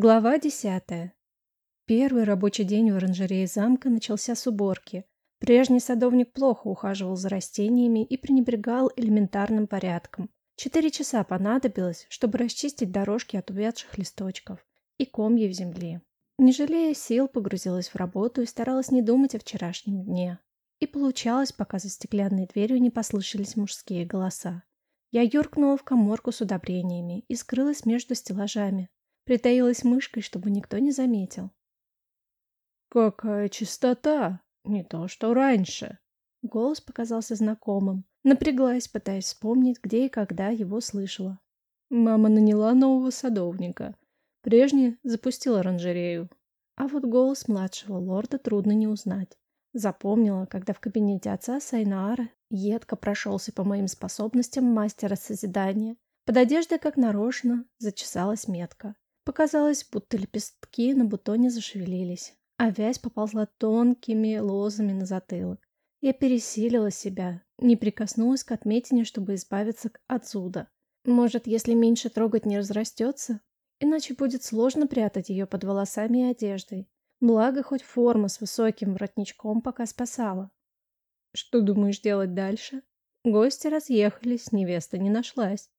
Глава десятая. Первый рабочий день в оранжерее замка начался с уборки. Прежний садовник плохо ухаживал за растениями и пренебрегал элементарным порядком. Четыре часа понадобилось, чтобы расчистить дорожки от увядших листочков и комья в земле. Не жалея сил, погрузилась в работу и старалась не думать о вчерашнем дне. И получалось, пока за стеклянной дверью не послышались мужские голоса. Я юркнула в коморку с удобрениями и скрылась между стеллажами. Притаилась мышкой, чтобы никто не заметил. «Какая чистота! Не то, что раньше!» Голос показался знакомым. Напряглась, пытаясь вспомнить, где и когда его слышала. Мама наняла нового садовника. Прежний запустил оранжерею. А вот голос младшего лорда трудно не узнать. Запомнила, когда в кабинете отца Сайнаара едко прошелся по моим способностям мастера созидания. Под одеждой, как нарочно, зачесалась метка. Показалось, будто лепестки на бутоне зашевелились, а вязь поползла тонкими лозами на затылок. Я пересилила себя, не прикоснулась к отметине, чтобы избавиться от зуда. Может, если меньше трогать не разрастется? Иначе будет сложно прятать ее под волосами и одеждой. Благо, хоть форма с высоким воротничком пока спасала. Что думаешь делать дальше? Гости разъехались, невеста не нашлась.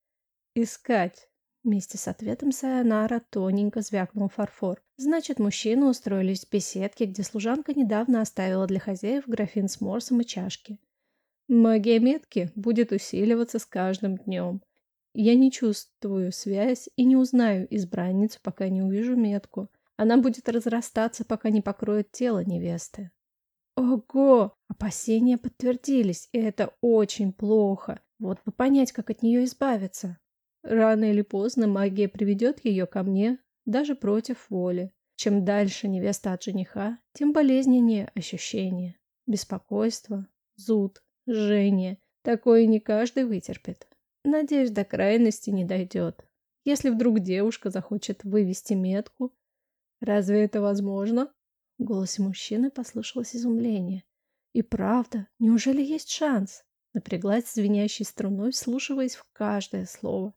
Искать. Вместе с ответом Сайонара тоненько звякнул фарфор. Значит, мужчины устроились в беседке, где служанка недавно оставила для хозяев графин с морсом и чашки. Магия метки будет усиливаться с каждым днем. Я не чувствую связь и не узнаю избранницу, пока не увижу метку. Она будет разрастаться, пока не покроет тело невесты. Ого! Опасения подтвердились, и это очень плохо. Вот бы понять, как от нее избавиться. Рано или поздно магия приведет ее ко мне, даже против воли. Чем дальше невеста от жениха, тем болезненнее ощущение. Беспокойство, зуд, жжение. Такое не каждый вытерпит. Надеюсь, до крайности не дойдет. Если вдруг девушка захочет вывести метку, разве это возможно? В голосе мужчины послышалось изумление. И правда, неужели есть шанс? Напряглась звенящей струной, вслушиваясь в каждое слово.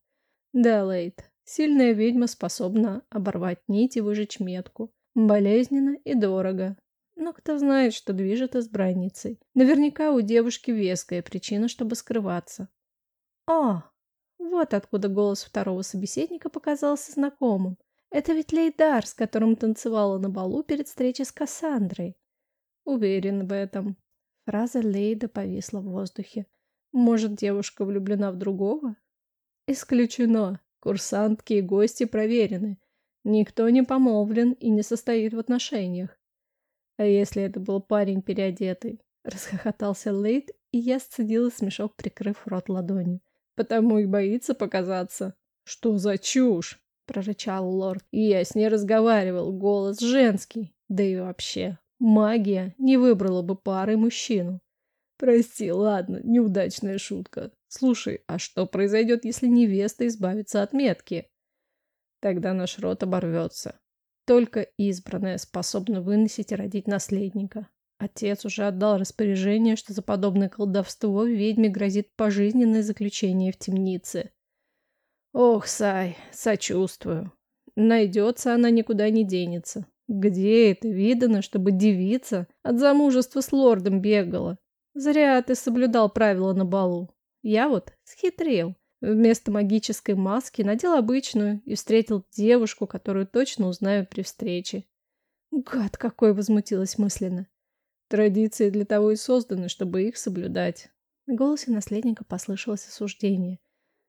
Да, Лейт, сильная ведьма способна оборвать нить и выжечь метку. Болезненно и дорого. Но кто знает, что движет избранницей. Наверняка у девушки веская причина, чтобы скрываться. О, вот откуда голос второго собеседника показался знакомым. Это ведь Лейдар, с которым танцевала на балу перед встречей с Кассандрой. Уверен в этом. Фраза Лейда повисла в воздухе. Может, девушка влюблена в другого? Исключено. Курсантки и гости проверены. Никто не помолвлен и не состоит в отношениях. А если это был парень переодетый? Расхохотался Лейд, и я сцедила смешок, прикрыв рот ладонью. Потому и боится показаться. Что за чушь? Прорычал лорд. И я с ней разговаривал, голос женский. Да и вообще, магия не выбрала бы парой мужчину. Прости, ладно, неудачная шутка. Слушай, а что произойдет, если невеста избавится от метки? Тогда наш род оборвется. Только избранная способна выносить и родить наследника. Отец уже отдал распоряжение, что за подобное колдовство ведьме грозит пожизненное заключение в темнице. Ох, Сай, сочувствую. Найдется она никуда не денется. Где это видано, чтобы девица от замужества с лордом бегала? Зря ты соблюдал правила на балу. Я вот схитрил. Вместо магической маски надел обычную и встретил девушку, которую точно узнаю при встрече. Гад какой возмутилась мысленно. Традиции для того и созданы, чтобы их соблюдать. В голосе наследника послышалось осуждение.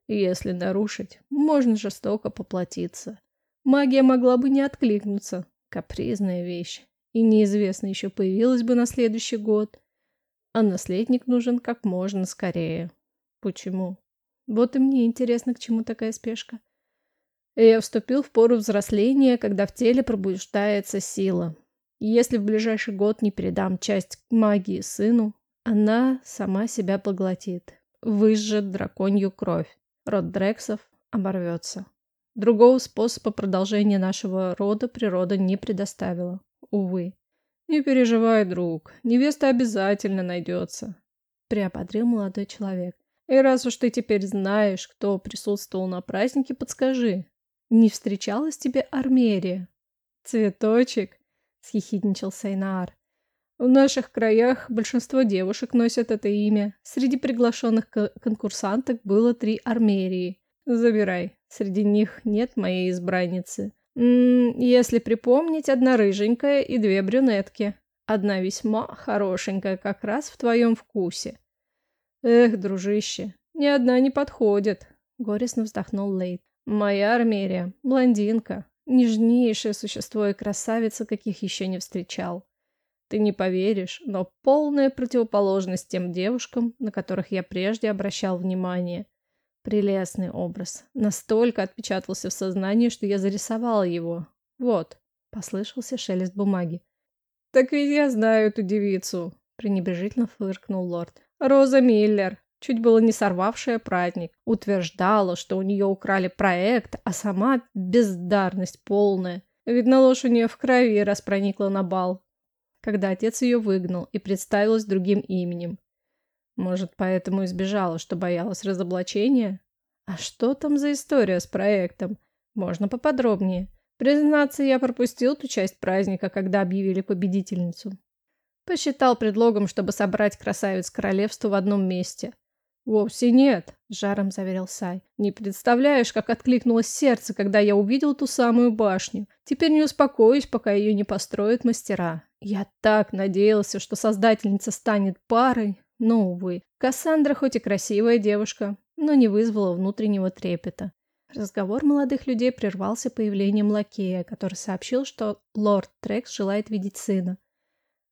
Если нарушить, можно жестоко поплатиться. Магия могла бы не откликнуться. Капризная вещь. И неизвестно, еще появилась бы на следующий год а наследник нужен как можно скорее. Почему? Вот и мне интересно, к чему такая спешка. Я вступил в пору взросления, когда в теле пробуждается сила. И если в ближайший год не передам часть магии сыну, она сама себя поглотит, выжжет драконью кровь. Род Дрексов оборвется. Другого способа продолжения нашего рода природа не предоставила. Увы. «Не переживай, друг, невеста обязательно найдется», — приободрил молодой человек. «И раз уж ты теперь знаешь, кто присутствовал на празднике, подскажи, Не встречалась тебе Армерия? Цветочек, съехидничал Сайнаар. В наших краях большинство девушек носят это имя. Среди приглашенных конкурсанток было три Армерии. Забирай. Среди них нет моей избранницы. М -м, если припомнить, одна рыженькая и две брюнетки. Одна весьма хорошенькая, как раз в твоем вкусе. Эх, дружище, ни одна не подходит. Горестно вздохнул Лейт. Моя Армерия, блондинка, нежнейшее существо и красавица, каких еще не встречал. Ты не поверишь, но полная противоположность тем девушкам, на которых я прежде обращал внимание. Прелестный образ. Настолько отпечатался в сознании, что я зарисовал его. Вот, послышался шелест бумаги. Так ведь я знаю эту девицу, пренебрежительно фыркнул лорд. Роза Миллер, чуть было не сорвавшая праздник, утверждала, что у нее украли проект, а сама бездарность полная. Видно, ложь у нее в крови, раз проникла на бал когда отец ее выгнал и представилась другим именем. Может, поэтому избежала, что боялась разоблачения? А что там за история с проектом? Можно поподробнее. Признаться, я пропустил ту часть праздника, когда объявили победительницу. Посчитал предлогом, чтобы собрать красавиц королевства в одном месте. «Вовсе нет», — жаром заверил Сай. «Не представляешь, как откликнулось сердце, когда я увидел ту самую башню. Теперь не успокоюсь, пока ее не построят мастера. Я так надеялся, что создательница станет парой, но, увы. Кассандра хоть и красивая девушка, но не вызвала внутреннего трепета. Разговор молодых людей прервался появлением лакея, который сообщил, что лорд Трекс желает видеть сына.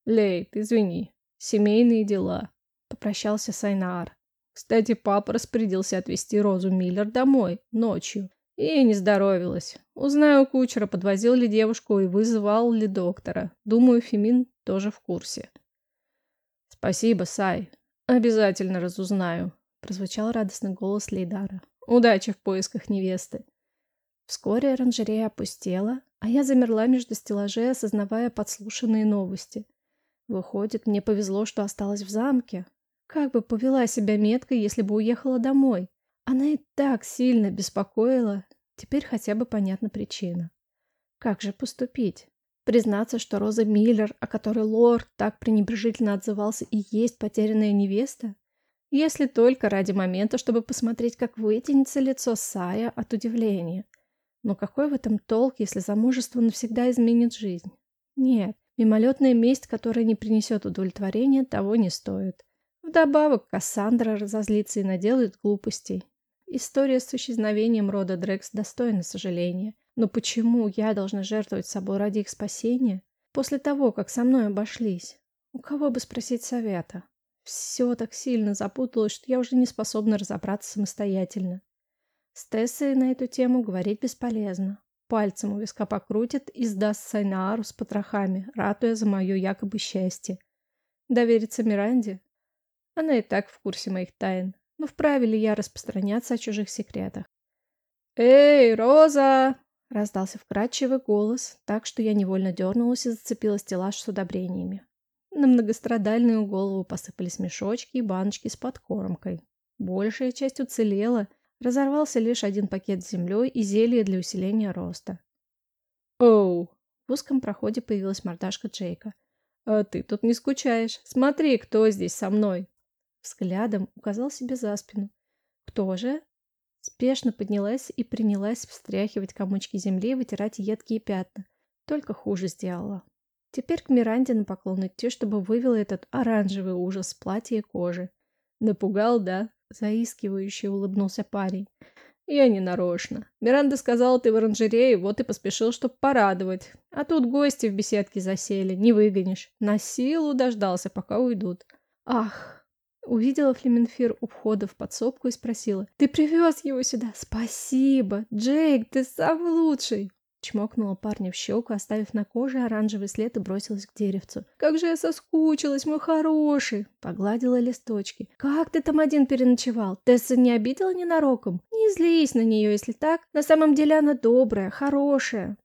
«Лейт, извини, семейные дела», — попрощался Сайнаар. «Кстати, папа распорядился отвезти Розу Миллер домой, ночью. И не здоровилась. Узнаю кучера, подвозил ли девушку и вызывал ли доктора. Думаю, Фемин тоже в курсе. Спасибо, Сай. Обязательно разузнаю. Прозвучал радостный голос Лейдара. Удачи в поисках невесты. Вскоре оранжерея опустела, а я замерла между стеллажей, осознавая подслушанные новости. Выходит, мне повезло, что осталась в замке. Как бы повела себя меткой, если бы уехала домой? Она и так сильно беспокоила, теперь хотя бы понятна причина. Как же поступить? Признаться, что Роза Миллер, о которой лорд так пренебрежительно отзывался, и есть потерянная невеста? Если только ради момента, чтобы посмотреть, как вытянется лицо Сая от удивления. Но какой в этом толк, если замужество навсегда изменит жизнь? Нет, мимолетная месть, которая не принесет удовлетворения, того не стоит. Вдобавок Кассандра разозлится и наделает глупостей. История с исчезновением рода Дрекс достойна сожаления. Но почему я должна жертвовать собой ради их спасения? После того, как со мной обошлись? У кого бы спросить совета? Все так сильно запуталось, что я уже не способна разобраться самостоятельно. С Тессой на эту тему говорить бесполезно. Пальцем у виска покрутит и сдаст Сайнаару с потрохами, ратуя за мое якобы счастье. Довериться Миранде? Она и так в курсе моих тайн. Но вправе ли я распространяться о чужих секретах? «Эй, Роза!» — раздался вкрадчивый голос, так что я невольно дернулась и зацепила стеллаж с удобрениями. На многострадальную голову посыпались мешочки и баночки с подкормкой. Большая часть уцелела, разорвался лишь один пакет с землей и зелье для усиления роста. «Оу!» В узком проходе появилась мордашка Джейка. «А ты тут не скучаешь? Смотри, кто здесь со мной!» Взглядом указал себе за спину. «Кто же?» Спешно поднялась и принялась встряхивать комочки земли и вытирать едкие пятна. Только хуже сделала. Теперь к Миранде на поклон идти, чтобы вывела этот оранжевый ужас с платья и кожи. Напугал, да? Заискивающе улыбнулся парень. Я не нарочно. Миранда сказала, ты в оранжерее, вот и поспешил, чтобы порадовать. А тут гости в беседке засели, не выгонишь. На силу дождался, пока уйдут. Ах, Увидела Флеменфир у входа в подсобку и спросила. «Ты привез его сюда? Спасибо! Джейк, ты самый лучший!» Чмокнула парня в щеку, оставив на коже оранжевый след и бросилась к деревцу. «Как же я соскучилась, мой хороший!» Погладила листочки. «Как ты там один переночевал? Тесса не обидела ненароком? Не злись на нее, если так. На самом деле она добрая, хорошая».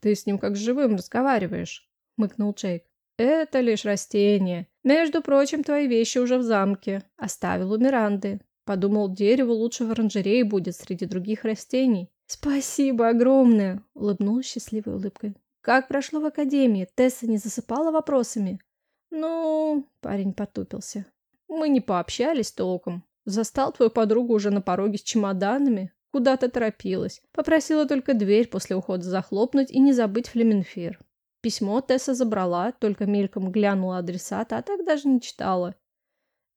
«Ты с ним как с живым разговариваешь», — мыкнул Джейк. «Это лишь растение. Между прочим, твои вещи уже в замке. Оставил у Миранды. Подумал, дерево лучше в оранжерее будет среди других растений. Спасибо огромное, улыбнулась счастливой улыбкой. Как прошло в академии? Тесса не засыпала вопросами? Ну, парень потупился. Мы не пообщались толком. Застал твою подругу уже на пороге с чемоданами. Куда-то торопилась. Попросила только дверь после ухода захлопнуть и не забыть флеменфир. Письмо Тесса забрала, только мельком глянула адресата, а так даже не читала.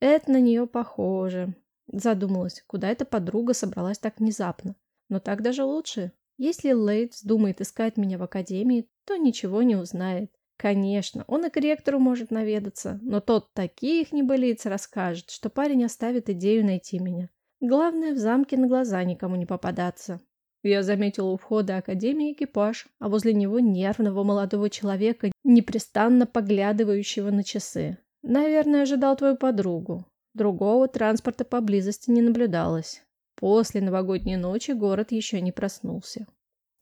Это на нее похоже. Задумалась, куда эта подруга собралась так внезапно. Но так даже лучше. Если Лейд вздумает искать меня в академии, то ничего не узнает. Конечно, он и к ректору может наведаться, но тот таких небылиц расскажет, что парень оставит идею найти меня. Главное, в замке на глаза никому не попадаться. Я заметила у входа академии экипаж, а возле него нервного молодого человека, непрестанно поглядывающего на часы. Наверное, ожидал твою подругу. Другого транспорта поблизости не наблюдалось. После новогодней ночи город еще не проснулся.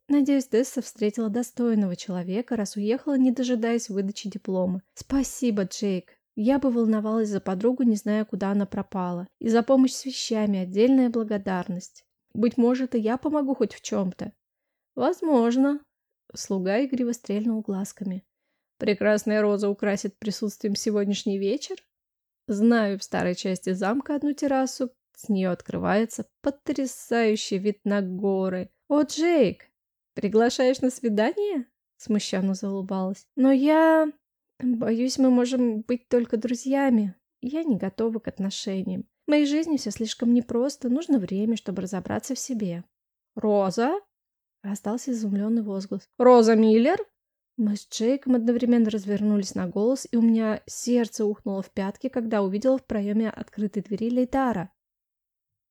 Надеюсь, Десса встретила достойного человека, раз уехала, не дожидаясь выдачи диплома. Спасибо, Джейк. Я бы волновалась за подругу, не зная, куда она пропала. И за помощь с вещами отдельная благодарность. Быть может, и я помогу хоть в чем-то. Возможно. Слуга игриво стрельнул глазками. Прекрасная роза украсит присутствием сегодняшний вечер? Знаю в старой части замка одну террасу. С нее открывается потрясающий вид на горы. О, Джейк, приглашаешь на свидание? Смущенно заулыбалась. Но я... Боюсь, мы можем быть только друзьями. Я не готова к отношениям. В моей жизни все слишком непросто, нужно время, чтобы разобраться в себе. «Роза?» — раздался изумленный возглас. «Роза Миллер?» Мы с Джейком одновременно развернулись на голос, и у меня сердце ухнуло в пятки, когда увидела в проеме открытой двери Лейтара.